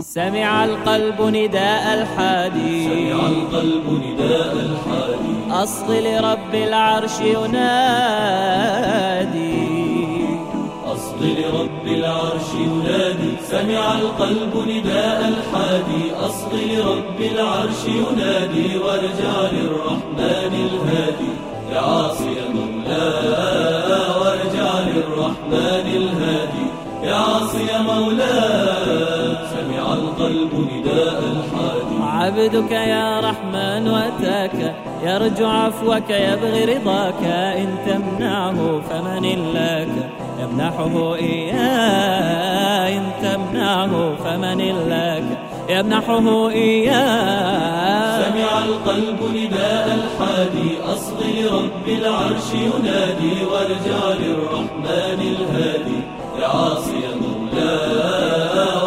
سمع القلب نداء الحادي. سمع القلب نداء الحادي. أصغ لرب العرش ينادي. أصغ لرب العرش ينادي. سمع القلب نداء الحادي. أصغ لرب العرش ينادي. وارجع للرحمن الهادي. يا عاصي مولاه يا عاصي مولاه سمع القلب نداء الحادي. عبدك يا رحمن واتاك يرجو عفوك يبغي رضاك. إن تمنعه فمن لك يمنحه إياه إن تمنعه فمن لك يمنحه إياه سمع القلب نداء الحادي. أصغ لرب العرش ينادي وارجع للرحمن الهادي. يا عاصي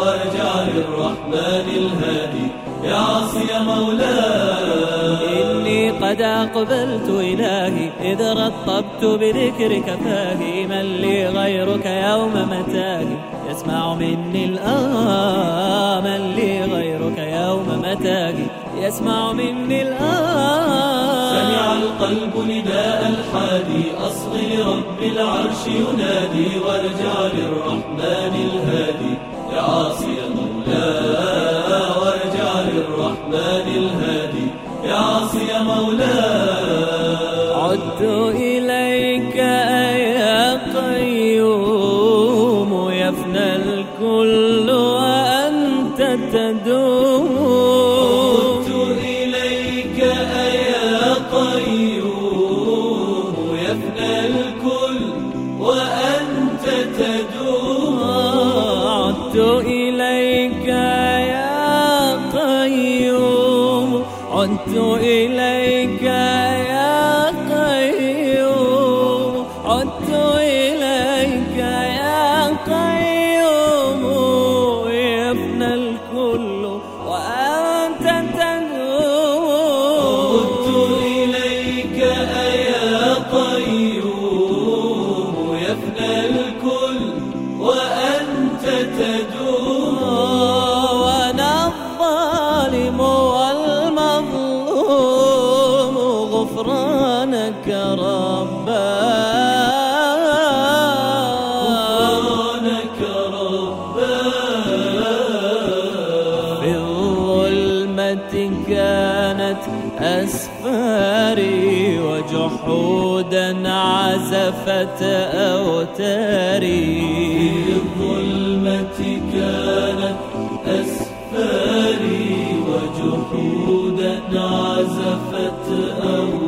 وارجع للرحمن الهادي. يا عاصي مولاه إني قد أقبلت إلهي إذ رطبت بذكرك فاهي من لي غيرك يوم متاهي. يسمع مني الآن من لي غيرك يوم متاهي. يسمع مني سمع القلب نداء الحادي أصغ لرب العرش ينادي وارجع للرحمن الهادي. يا عاصي مولاه وارجع للرحمن الهادي. يا عاصي مولاه عدت إليك يا قيوم يفنى الكل وأنت تدوم. عدت إليك يا عدت إليك يا في الظلمة كانت أسفاري وجحودا عزفت أوتاري. في الظلمة كانت أسفاري وجحودا عزفت أوتاري.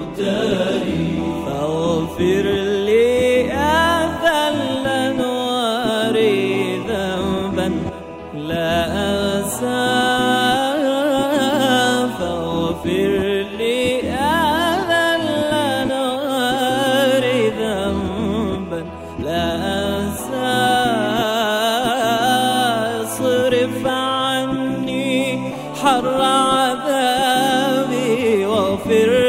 فاغفر لي يا ذل نواري ذنبا لا أنساه فاغفر لي يا ذل نواري ذنبا لا أنساه اصرف عني حر عذابي واغفر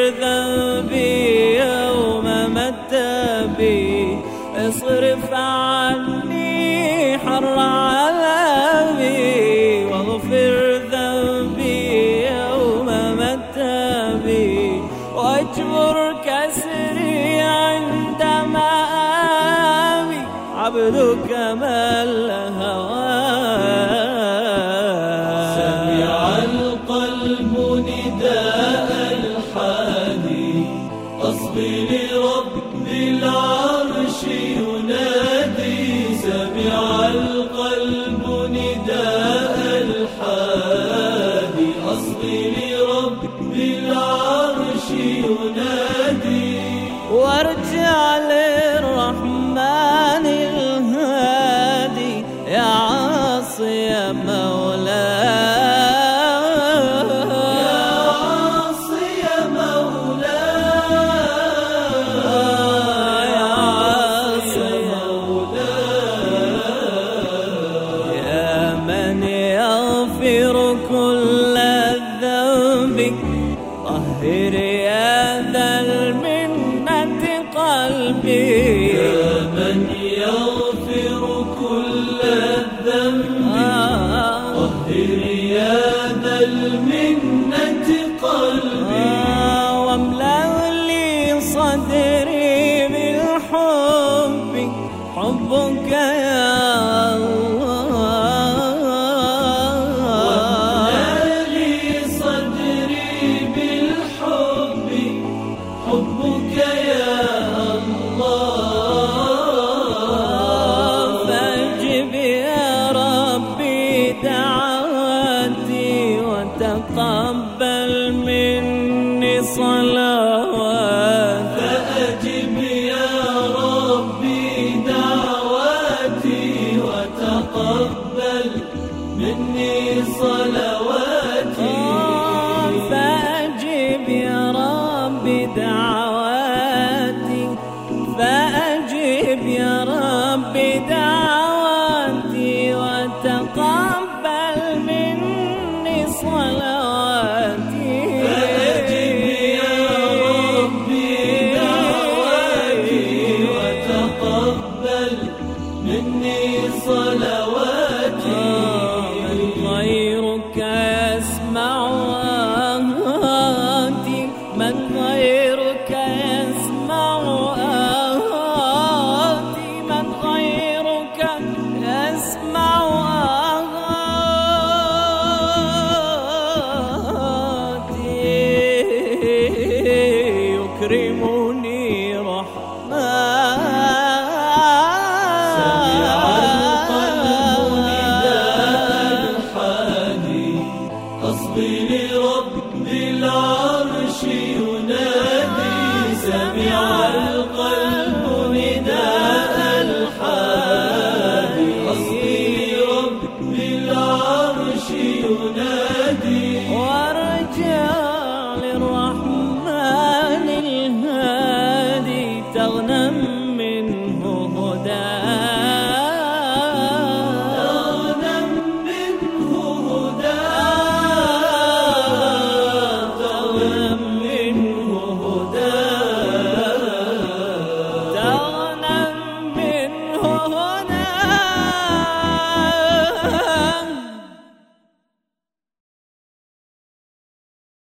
I won't get مني صلواتي Morning.